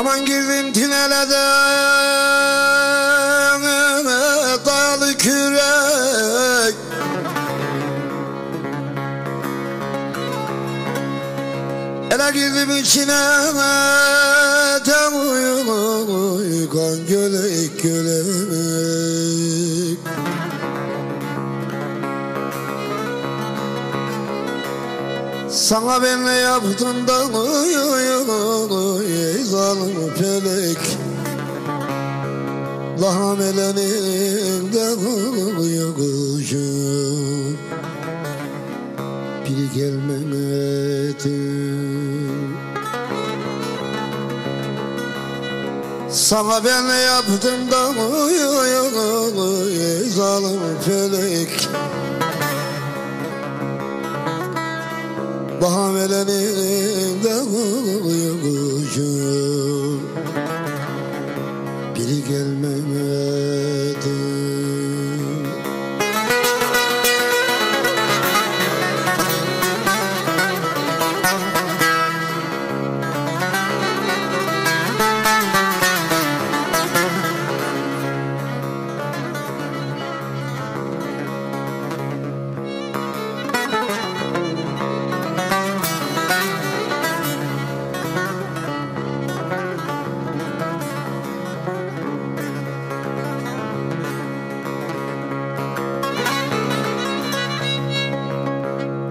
Aman girdim tünele de dayalı kürek. Ele girdim içine Sana ben ne yaptım da oy oy oy ey zalim felek. Lahamelenin de kuşum Biri gelmedi Sana ben ne yaptım da oy oy oy ey zalim Bahamelenin de kuşum Biri gelmedi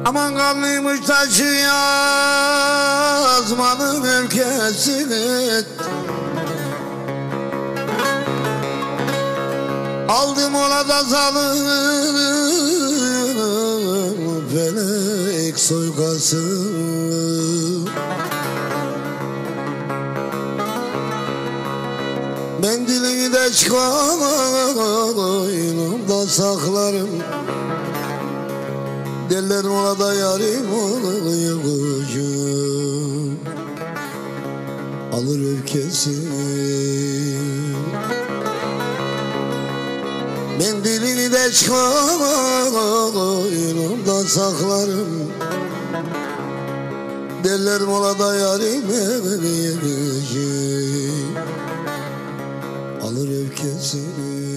Aman kanlıymış taşı yazmanın ülkesini. Aldım ona da zalım felek soykası Mendilini de çıkarım saklarım Derler ona da yarim kuşum Alır öfkesi Mendilini de çıkarım da saklarım. Derler ona da yarim kuşum Alır öfkesini